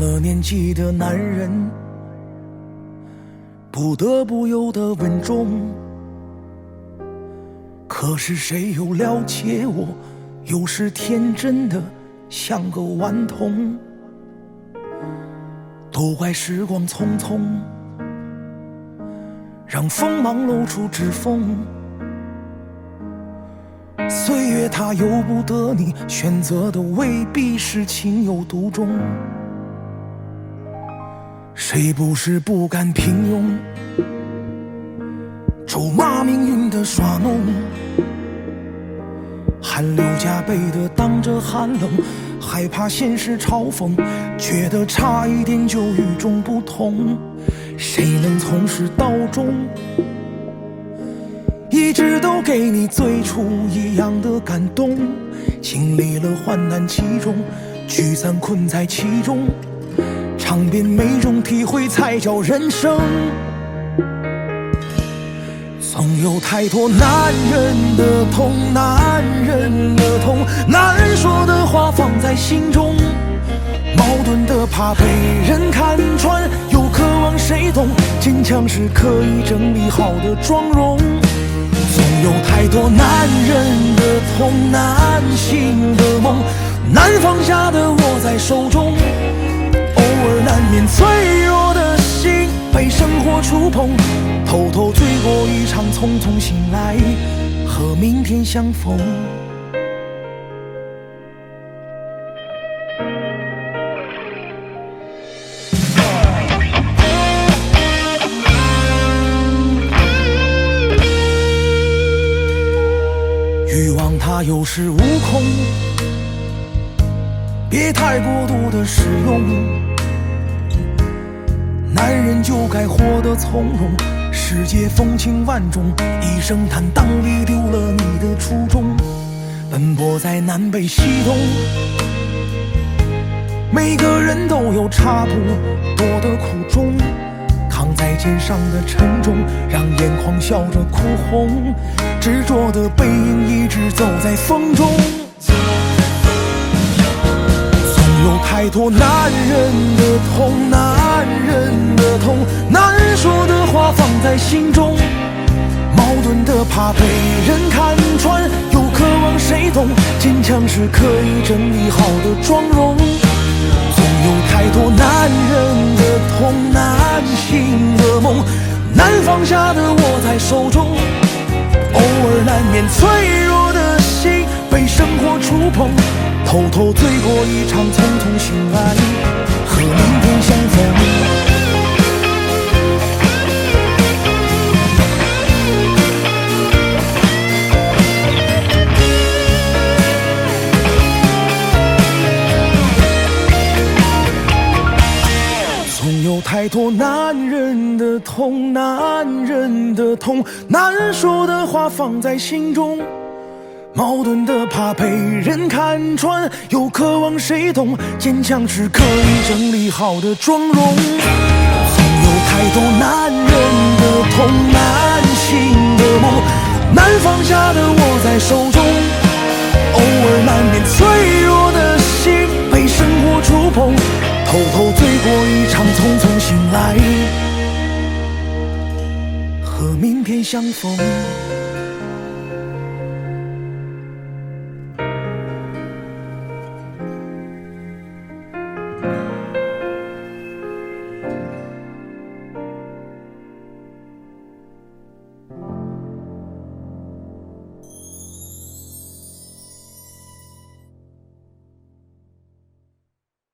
了年纪的男人，不得不有的稳重。可是谁又了解我？有时天真的像个顽童。都怪时光匆匆，让锋芒露出指缝。岁月它由不得你，选择的未必是情有独钟。谁不是不甘平庸，咒骂命运的耍弄？汗流浃背的挡着寒冷，害怕现实嘲讽，觉得差一点就与众不同。谁能从始到终，一直都给你最初一样的感动？经历了患难其中，聚散困在其中，尝遍每种体会才叫人生。总有太多男人的痛，男人的痛，难说的话放在心中，矛盾的怕被人看穿，又渴望谁懂，坚强是可以整理好的妆容。总有太多男人的痛，难醒的梦，难放下的握在手中，难免脆弱的心被生活触碰。偷偷醉过一场，匆匆醒来，和明天相逢。欲望它有恃无恐，别太过度的使用。男人就该活得从容。世界风情万种，一声坦荡里丢了你的初衷。奔波在南北西东，每个人都有差不多的苦衷。扛在肩上的沉重，让眼眶笑着哭红。执着的背影一直走在风中。总有太多男人的痛，难痛，难说的话放。在心中，矛盾的怕被人看穿，又渴望谁懂。坚强是可以整理好的妆容。总有太多男人的痛，难醒的梦，难放下的握在手中。偶尔难免脆弱的心被生活触碰，偷偷醉太多男人的痛，男人的痛，难说的话放在心中，矛盾的怕被人看穿，又渴望谁懂，坚强是可以整理好的妆容。总有太多男人的痛，难醒的梦，难放下的握在手中，偶尔难免脆弱的心被生活触碰。偷偷醉过一场，匆匆醒来，和明天相逢。